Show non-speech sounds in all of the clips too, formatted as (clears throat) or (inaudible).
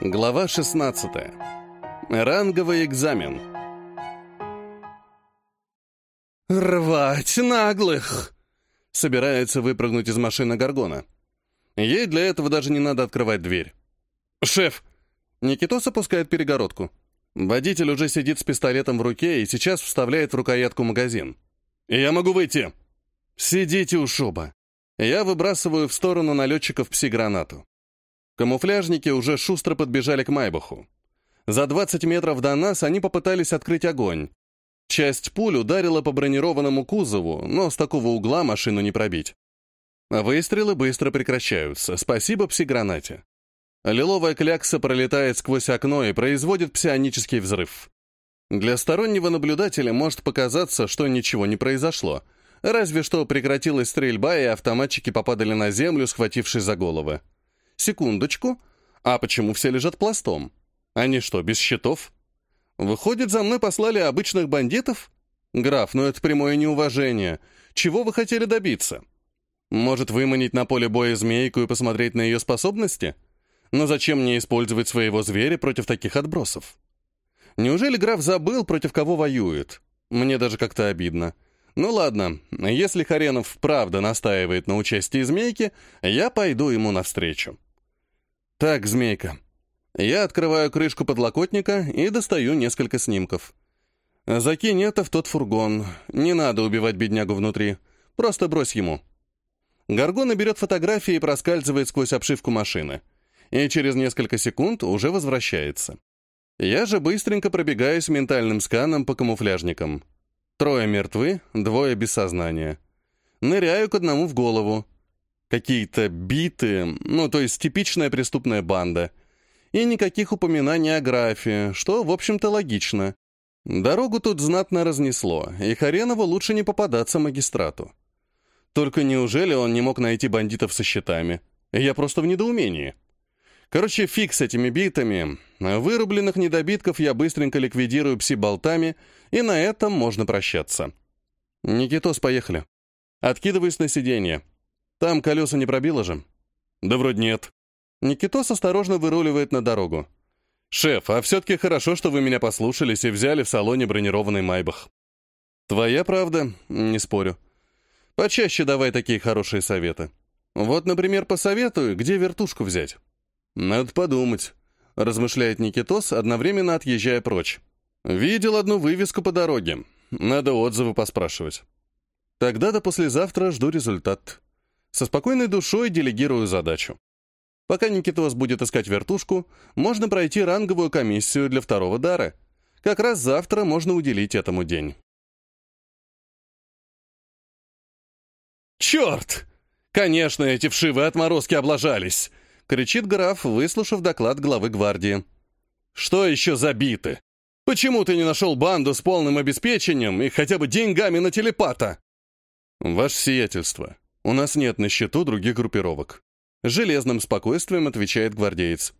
Глава 16. Ранговый экзамен. «Рвать наглых!» Собирается выпрыгнуть из машины Гаргона. Ей для этого даже не надо открывать дверь. «Шеф!» Никитос опускает перегородку. Водитель уже сидит с пистолетом в руке и сейчас вставляет в рукоятку магазин. «Я могу выйти!» «Сидите, ушоба!» Я выбрасываю в сторону налетчиков пси-гранату. Камуфляжники уже шустро подбежали к Майбаху. За 20 метров до нас они попытались открыть огонь. Часть пуль ударила по бронированному кузову, но с такого угла машину не пробить. Выстрелы быстро прекращаются. Спасибо пси-гранате. Лиловая клякса пролетает сквозь окно и производит псионический взрыв. Для стороннего наблюдателя может показаться, что ничего не произошло — Разве что прекратилась стрельба, и автоматчики попадали на землю, схватившись за головы. Секундочку. А почему все лежат пластом? Они что, без щитов? Выходит, за мной послали обычных бандитов? Граф, ну это прямое неуважение. Чего вы хотели добиться? Может, выманить на поле боя змейку и посмотреть на ее способности? Но зачем мне использовать своего зверя против таких отбросов? Неужели граф забыл, против кого воюет? Мне даже как-то обидно. Ну ладно, если Харенов правда настаивает на участии змейки, я пойду ему навстречу. Так, змейка. Я открываю крышку подлокотника и достаю несколько снимков. Закинь это в тот фургон. Не надо убивать беднягу внутри. Просто брось ему. Гаргона берет фотографии и проскальзывает сквозь обшивку машины. И через несколько секунд уже возвращается. Я же быстренько пробегаюсь ментальным сканом по камуфляжникам. Трое мертвы, двое без сознания. Ныряю к одному в голову. Какие-то биты, ну, то есть типичная преступная банда. И никаких упоминаний о графе, что, в общем-то, логично. Дорогу тут знатно разнесло, и Харенову лучше не попадаться магистрату. Только неужели он не мог найти бандитов со щитами? Я просто в недоумении. Короче, фиг с этими битами. Вырубленных недобитков я быстренько ликвидирую пси-болтами, и на этом можно прощаться. Никитос, поехали. Откидываюсь на сиденье. Там колеса не пробило же? Да вроде нет. Никитос осторожно выруливает на дорогу. «Шеф, а все-таки хорошо, что вы меня послушались и взяли в салоне бронированный Майбах». «Твоя правда, не спорю. Почаще давай такие хорошие советы. Вот, например, посоветую, где вертушку взять». «Надо подумать», — размышляет Никитос, одновременно отъезжая прочь. «Видел одну вывеску по дороге. Надо отзывы поспрашивать». Тогда до послезавтра жду результат. Со спокойной душой делегирую задачу. Пока Никитос будет искать вертушку, можно пройти ранговую комиссию для второго дара. Как раз завтра можно уделить этому день. «Черт! Конечно, эти вшивые отморозки облажались!» кричит граф, выслушав доклад главы гвардии. «Что еще забиты? Почему ты не нашел банду с полным обеспечением и хотя бы деньгами на телепата?» «Ваше сиятельство, у нас нет на счету других группировок». Железным спокойствием отвечает гвардеец.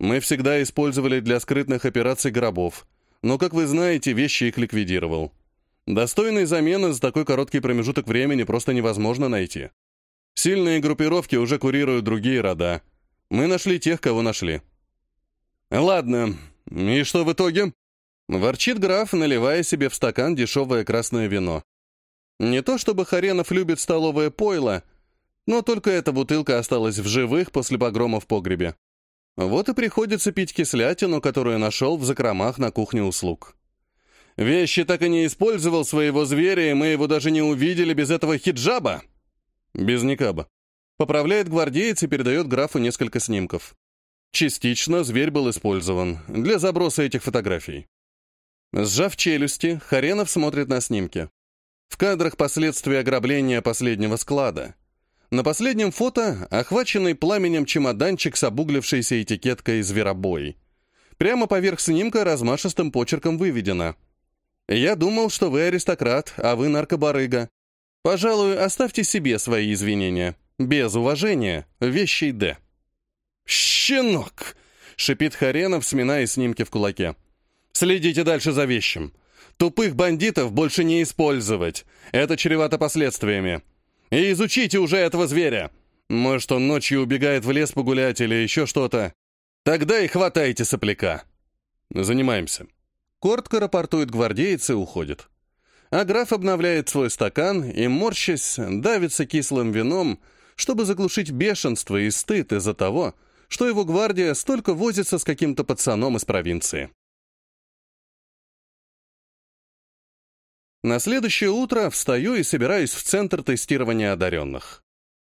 «Мы всегда использовали для скрытных операций гробов, но, как вы знаете, вещи их ликвидировал. Достойной замены за такой короткий промежуток времени просто невозможно найти. Сильные группировки уже курируют другие рода, мы нашли тех, кого нашли. Ладно, и что в итоге? Ворчит граф, наливая себе в стакан дешевое красное вино. Не то чтобы Харенов любит столовое пойло, но только эта бутылка осталась в живых после погрома в погребе. Вот и приходится пить кислятину, которую нашел в закромах на кухне услуг. Вещи так и не использовал своего зверя, и мы его даже не увидели без этого хиджаба. Без никаба. Поправляет гвардеец и передает графу несколько снимков. Частично зверь был использован для заброса этих фотографий. Сжав челюсти, Харенов смотрит на снимки. В кадрах последствия ограбления последнего склада. На последнем фото охваченный пламенем чемоданчик с обуглившейся этикеткой «Зверобой». Прямо поверх снимка размашистым почерком выведено. «Я думал, что вы аристократ, а вы наркобарыга. Пожалуй, оставьте себе свои извинения». Без уважения, вещий Д. «Щенок!» — шипит Харенов, сминая снимки в кулаке. «Следите дальше за вещим. Тупых бандитов больше не использовать. Это чревато последствиями. И изучите уже этого зверя. Может, он ночью убегает в лес погулять или еще что-то. Тогда и хватайте сопляка. Занимаемся. Коротко рапортует гвардеец и уходит. А граф обновляет свой стакан и, морщась, давится кислым вином, чтобы заглушить бешенство и стыд из-за того, что его гвардия столько возится с каким-то пацаном из провинции. На следующее утро встаю и собираюсь в центр тестирования одаренных.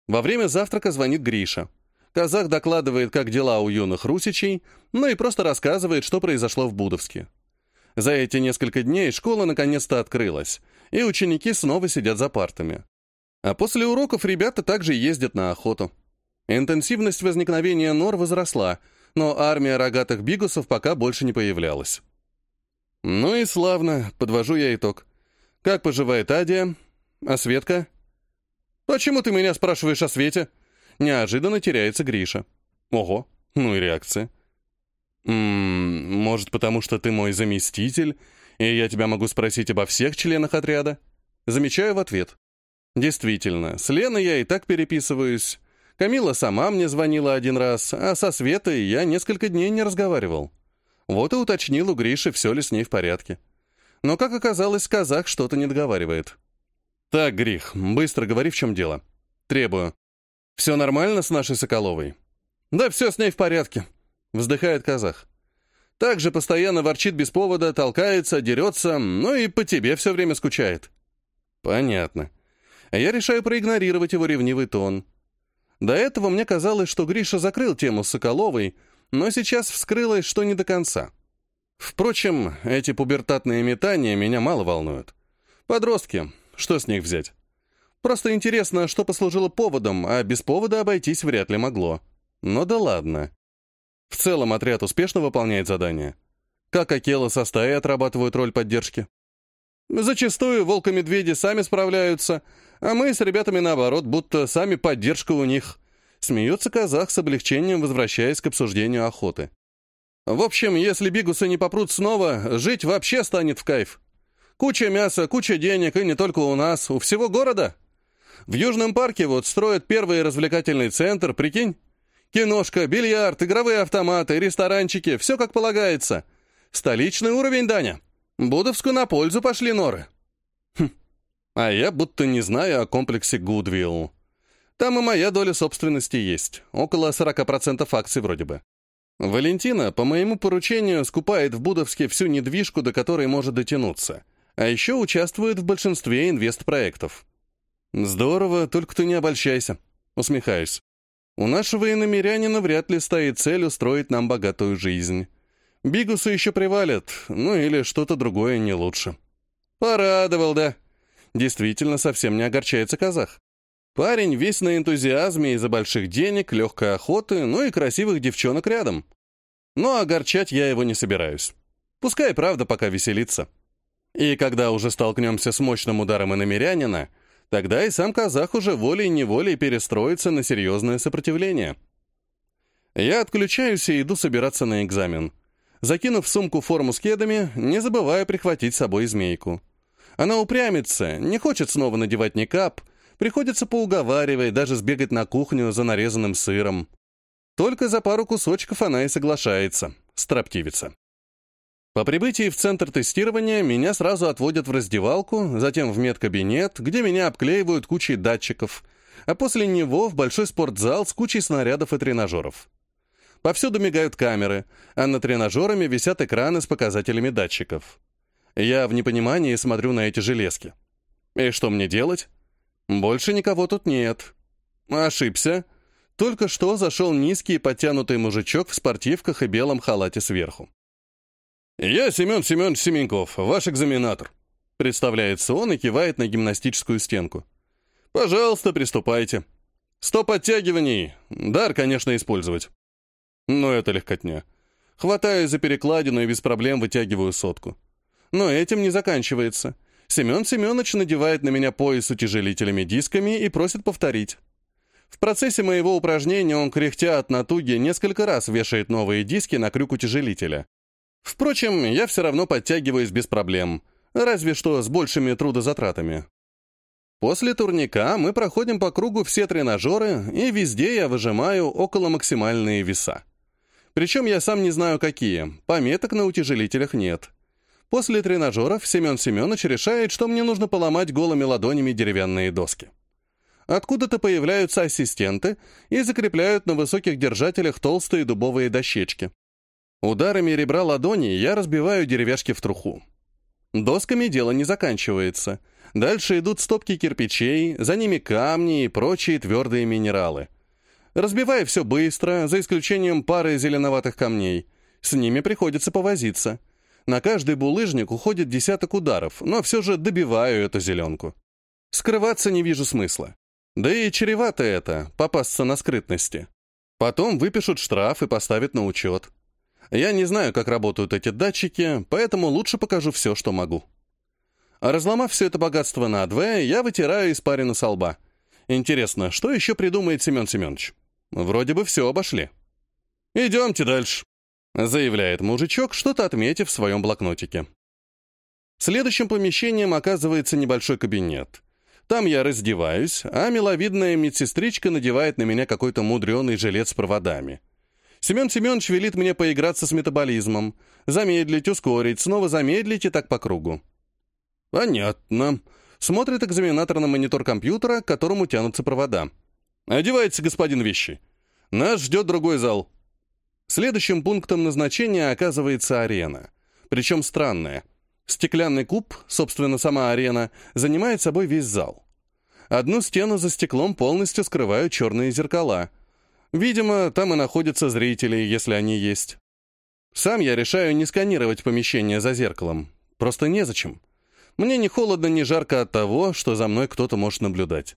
Во время завтрака звонит Гриша. Казах докладывает, как дела у юных русичей, ну и просто рассказывает, что произошло в Будовске. За эти несколько дней школа наконец-то открылась, и ученики снова сидят за партами. А после уроков ребята также ездят на охоту. Интенсивность возникновения нор возросла, но армия рогатых бигусов пока больше не появлялась. Ну и славно, подвожу я итог. Как поживает Адия? А Светка? Почему ты меня спрашиваешь о Свете? Неожиданно теряется Гриша. Ого, ну и реакция. Ммм, может, потому что ты мой заместитель, и я тебя могу спросить обо всех членах отряда? Замечаю в ответ. Действительно, с Леной я и так переписываюсь. Камила сама мне звонила один раз, а со Светой я несколько дней не разговаривал. Вот и уточнил у Гриши, все ли с ней в порядке. Но, как оказалось, казах что-то не договаривает. «Так, Грих, быстро говори, в чем дело. Требую. Все нормально с нашей Соколовой?» «Да все с ней в порядке», — вздыхает казах. «Также постоянно ворчит без повода, толкается, дерется, ну и по тебе все время скучает». «Понятно. Я решаю проигнорировать его ревнивый тон. До этого мне казалось, что Гриша закрыл тему с Соколовой, но сейчас вскрылось, что не до конца. Впрочем, эти пубертатные метания меня мало волнуют. Подростки, что с них взять? Просто интересно, что послужило поводом, а без повода обойтись вряд ли могло. Но да ладно. В целом отряд успешно выполняет задание. Как Акела со стаей отрабатывают роль поддержки? Зачастую волка-медведи сами справляются, а мы с ребятами наоборот, будто сами поддержка у них. Смеется казах с облегчением, возвращаясь к обсуждению охоты. В общем, если бигусы не попрут снова, жить вообще станет в кайф. Куча мяса, куча денег, и не только у нас, у всего города. В Южном парке вот строят первый развлекательный центр, прикинь? Киношка, бильярд, игровые автоматы, ресторанчики, все как полагается. Столичный уровень, Даня. Будовску на пользу пошли норы. Хм. А я будто не знаю о комплексе Гудвилл. Там и моя доля собственности есть, около 40% акций вроде бы. Валентина, по моему поручению, скупает в Будовске всю недвижку, до которой может дотянуться, а еще участвует в большинстве инвестпроектов. Здорово, только ты не обольщайся. Усмехаюсь. У нашего иномерянина вряд ли стоит цель устроить нам богатую жизнь. Бигусы еще привалят, ну или что-то другое не лучше. Порадовал, да? Действительно, совсем не огорчается казах. Парень весь на энтузиазме из-за больших денег, легкой охоты, ну и красивых девчонок рядом. Но огорчать я его не собираюсь. Пускай правда пока веселится. И когда уже столкнемся с мощным ударом иномерянина, тогда и сам казах уже волей-неволей перестроится на серьезное сопротивление. Я отключаюсь и иду собираться на экзамен. Закинув в сумку форму с кедами, не забывая прихватить с собой змейку. Она упрямится, не хочет снова надевать никап — Приходится поуговаривать, даже сбегать на кухню за нарезанным сыром. Только за пару кусочков она и соглашается, строптивица. По прибытии в центр тестирования меня сразу отводят в раздевалку, затем в медкабинет, где меня обклеивают кучей датчиков, а после него в большой спортзал с кучей снарядов и тренажеров. Повсюду мигают камеры, а над тренажерами висят экраны с показателями датчиков. Я в непонимании смотрю на эти железки. И что мне делать? Больше никого тут нет. Ошибся. Только что зашел низкий подтянутый мужичок в спортивках и белом халате сверху. «Я Семен Семенович Семенков, ваш экзаменатор», — представляется он и кивает на гимнастическую стенку. «Пожалуйста, приступайте. Сто подтягиваний. Дар, конечно, использовать». Но это легкотня. Хватаю за перекладину и без проблем вытягиваю сотку. Но этим не заканчивается. Семен Семенович надевает на меня пояс с утяжелителями дисками и просит повторить. В процессе моего упражнения он, кряхтя от натуги, несколько раз вешает новые диски на крюк утяжелителя. Впрочем, я все равно подтягиваюсь без проблем, разве что с большими трудозатратами. После турника мы проходим по кругу все тренажеры, и везде я выжимаю около максимальные веса. Причем я сам не знаю, какие. Пометок на утяжелителях нет. После тренажеров Семен Семенович решает, что мне нужно поломать голыми ладонями деревянные доски. Откуда-то появляются ассистенты и закрепляют на высоких держателях толстые дубовые дощечки. Ударами ребра ладони я разбиваю деревяшки в труху. Досками дело не заканчивается. Дальше идут стопки кирпичей, за ними камни и прочие твердые минералы. Разбиваю все быстро, за исключением пары зеленоватых камней. С ними приходится повозиться. На каждый булыжник уходит десяток ударов, но все же добиваю эту зеленку. Скрываться не вижу смысла. Да и чревато это, попасться на скрытности. Потом выпишут штраф и поставят на учет. Я не знаю, как работают эти датчики, поэтому лучше покажу все, что могу. Разломав все это богатство на надвое, я вытираю испарину со лба. Интересно, что еще придумает Семен Семенович? Вроде бы все обошли. «Идемте дальше», — заявляет мужичок, что-то отметив в своем блокнотике. Следующим помещением оказывается небольшой кабинет. Там я раздеваюсь, а миловидная медсестричка надевает на меня какой-то мудреный жилет с проводами. Семен Семенович велит мне поиграться с метаболизмом, замедлить, ускорить, снова замедлить и так по кругу. Понятно. Смотрит экзаменатор на монитор компьютера, к которому тянутся провода. Одевается господин вещи. Нас ждет другой зал. Следующим пунктом назначения оказывается арена. Причем странная. Стеклянный куб, собственно, сама арена, занимает собой весь зал. Одну стену за стеклом полностью скрывают черные зеркала — Видимо, там и находятся зрители, если они есть. Сам я решаю не сканировать помещение за зеркалом. Просто незачем. Мне ни холодно, ни жарко от того, что за мной кто-то может наблюдать.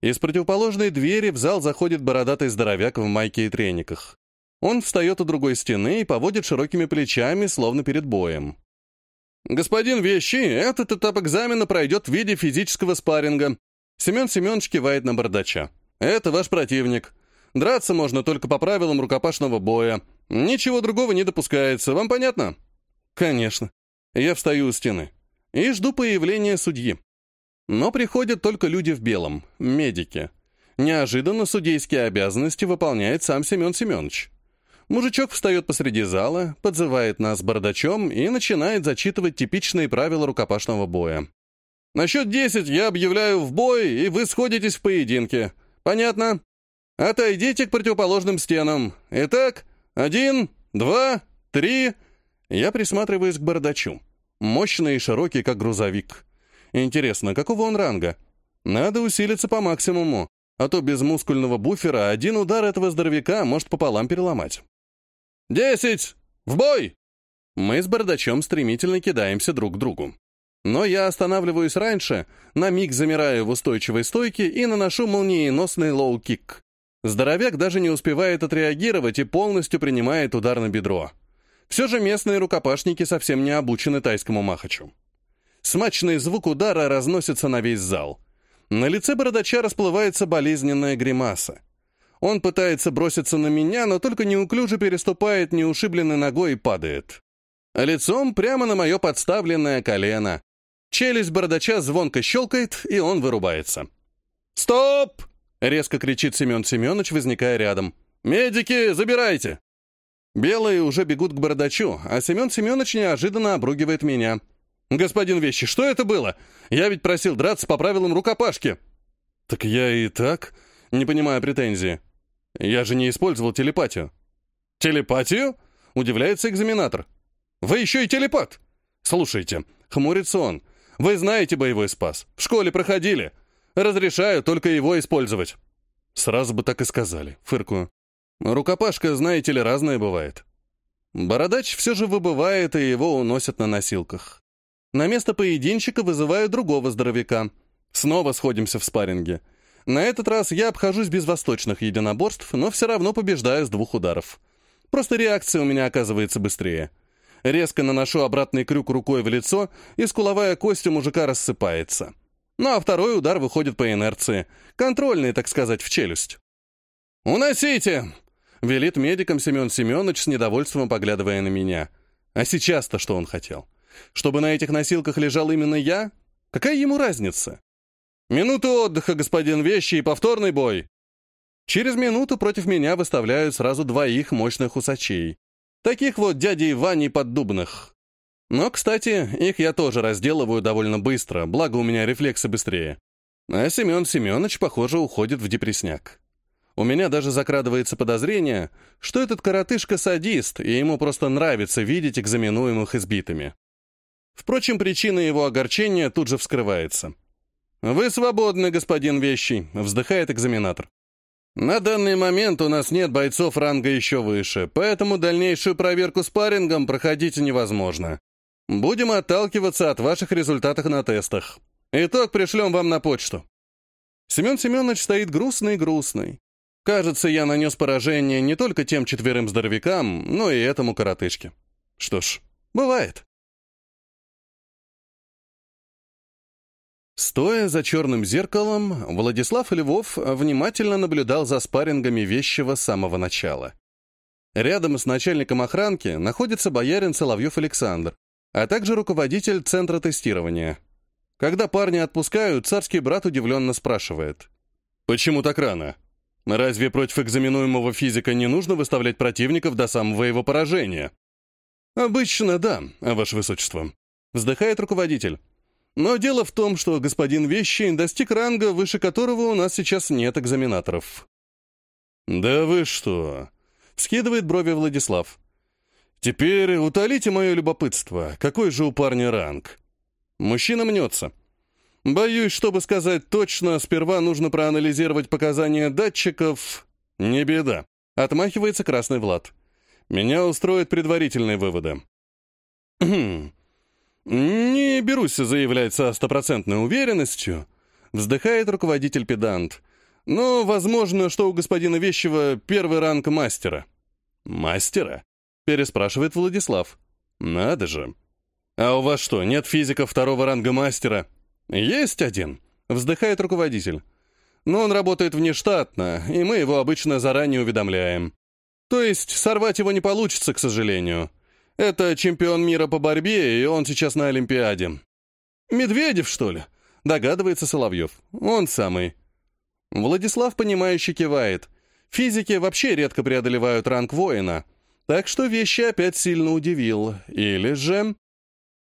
Из противоположной двери в зал заходит бородатый здоровяк в майке и трениках. Он встает у другой стены и поводит широкими плечами, словно перед боем. «Господин Вещи, этот этап экзамена пройдет в виде физического спарринга». Семен Семенович кивает на бардача. «Это ваш противник. Драться можно только по правилам рукопашного боя. Ничего другого не допускается. Вам понятно? Конечно. Я встаю у стены и жду появления судьи. Но приходят только люди в белом, медики. Неожиданно судейские обязанности выполняет сам Семен Семенович. Мужичок встает посреди зала, подзывает нас бардачом и начинает зачитывать типичные правила рукопашного боя. На счет десять я объявляю в бой, и вы сходитесь в поединке. Понятно? Отойдите к противоположным стенам. Итак, один, два, три. Я присматриваюсь к бардачу. Мощный и широкий, как грузовик. Интересно, какого он ранга? Надо усилиться по максимуму, а то без мускульного буфера один удар этого здоровяка может пополам переломать. «Десять! В бой!» Мы с бардачом стремительно кидаемся друг к другу. Но я останавливаюсь раньше, на миг замираю в устойчивой стойке и наношу молниеносный лоу-кик. Здоровяк даже не успевает отреагировать и полностью принимает удар на бедро. Все же местные рукопашники совсем не обучены тайскому махачу. Смачный звук удара разносится на весь зал. На лице бородача расплывается болезненная гримаса. Он пытается броситься на меня, но только неуклюже переступает неушибленной ногой и падает. Лицом прямо на мое подставленное колено. Челюсть бородача звонко щелкает, и он вырубается. «Стоп!» Резко кричит Семен Семенович, возникая рядом. «Медики, забирайте!» Белые уже бегут к бородачу, а Семен Семенович неожиданно обругивает меня. «Господин Вещи, что это было? Я ведь просил драться по правилам рукопашки». «Так я и так...» Не понимаю претензии. «Я же не использовал телепатию». «Телепатию?» — удивляется экзаменатор. «Вы еще и телепат!» «Слушайте», — хмурится он, — «вы знаете боевой спас. В школе проходили. Разрешаю только его использовать». Сразу бы так и сказали, фыркую. Рукопашка, знаете ли, разная бывает. Бородач все же выбывает, и его уносят на носилках. На место поединщика вызываю другого здоровяка. Снова сходимся в спарринге. На этот раз я обхожусь без восточных единоборств, но все равно побеждаю с двух ударов. Просто реакция у меня оказывается быстрее. Резко наношу обратный крюк рукой в лицо, и скуловая кость у мужика рассыпается. Ну а второй удар выходит по инерции. Контрольный, так сказать, в челюсть. «Уносите!» — велит медикам Семен Семенович с недовольством поглядывая на меня. А сейчас-то что он хотел? Чтобы на этих носилках лежал именно я? Какая ему разница? «Минуту отдыха, господин Вещи, и повторный бой!» Через минуту против меня выставляют сразу двоих мощных усачей. Таких вот дядей Ваней поддубных. Но, кстати, их я тоже разделываю довольно быстро, благо у меня рефлексы быстрее. А Семен Семенович, похоже, уходит в депресняк. У меня даже закрадывается подозрение, что этот коротышка садист, и ему просто нравится видеть экзаменуемых избитыми. Впрочем, причина его огорчения тут же вскрывается. «Вы свободны, господин Вещий», — вздыхает экзаменатор. «На данный момент у нас нет бойцов ранга еще выше, поэтому дальнейшую проверку спаррингом проходить невозможно. Будем отталкиваться от ваших результатов на тестах. Итог пришлем вам на почту». Семен Семенович стоит грустный-грустный. Кажется, я нанес поражение не только тем четверым здоровякам, но и этому коротышке. Что ж, бывает. Стоя за черным зеркалом, Владислав Львов внимательно наблюдал за спаррингами вещего с самого начала. Рядом с начальником охранки находится боярин Соловьев Александр, а также руководитель центра тестирования. Когда парни отпускают, царский брат удивленно спрашивает. «Почему так рано?» Разве против экзаменуемого физика не нужно выставлять противников до самого его поражения? Обычно да, ваше высочество. Вздыхает руководитель. Но дело в том, что господин Вещий достиг ранга, выше которого у нас сейчас нет экзаменаторов. Да вы что? Скидывает брови Владислав. Теперь утолите мое любопытство. Какой же у парня ранг? Мужчина мнется. Боюсь, чтобы сказать точно, сперва нужно проанализировать показания датчиков. Не беда. Отмахивается Красный Влад. Меня устроят предварительные выводы. (clears throat) Не берусь заявлять со стопроцентной уверенностью. Вздыхает руководитель-педант. Но возможно, что у господина Вещева первый ранг мастера. Мастера? Переспрашивает Владислав. Надо же. А у вас что, нет физика второго ранга мастера? «Есть один», — вздыхает руководитель. «Но он работает внештатно, и мы его обычно заранее уведомляем. То есть сорвать его не получится, к сожалению. Это чемпион мира по борьбе, и он сейчас на Олимпиаде». «Медведев, что ли?» — догадывается Соловьев. «Он самый». Владислав, понимающе кивает. Физики вообще редко преодолевают ранг воина, так что вещи опять сильно удивил. Или же...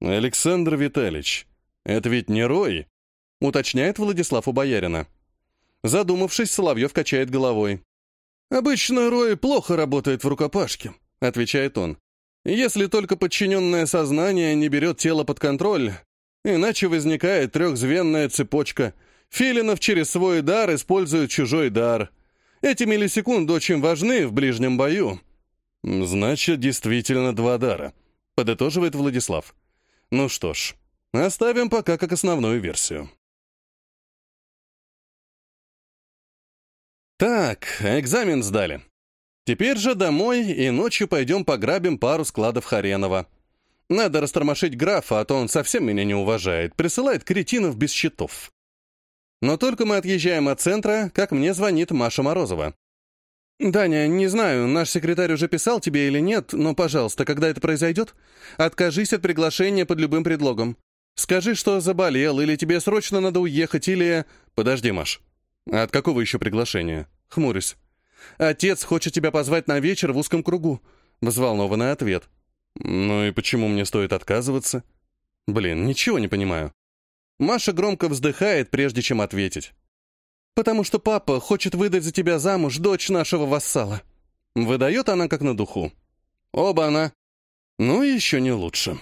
«Александр Витальевич, «Это ведь не Рой?» — уточняет Владислав у боярина. Задумавшись, Соловьев качает головой. «Обычно Рой плохо работает в рукопашке», — отвечает он. «Если только подчиненное сознание не берет тело под контроль, иначе возникает трехзвенная цепочка. Филинов через свой дар используют чужой дар. Эти миллисекунды очень важны в ближнем бою». «Значит, действительно два дара», — подытоживает Владислав. «Ну что ж, Оставим пока как основную версию. Так, экзамен сдали. Теперь же домой и ночью пойдем пограбим пару складов Харенова. Надо растормошить графа, а то он совсем меня не уважает, присылает кретинов без счетов. Но только мы отъезжаем от центра, как мне звонит Маша Морозова. «Даня, не знаю, наш секретарь уже писал тебе или нет, но, пожалуйста, когда это произойдет, откажись от приглашения под любым предлогом. Скажи, что заболел, или тебе срочно надо уехать, или... Подожди, Маш. от какого еще приглашения? Хмурюсь. Отец хочет тебя позвать на вечер в узком кругу. Взволнованный ответ. Ну и почему мне стоит отказываться? Блин, ничего не понимаю. Маша громко вздыхает, прежде чем ответить. «Потому что папа хочет выдать за тебя замуж дочь нашего вассала». Выдает она как на духу. Оба она. Ну, еще не лучше.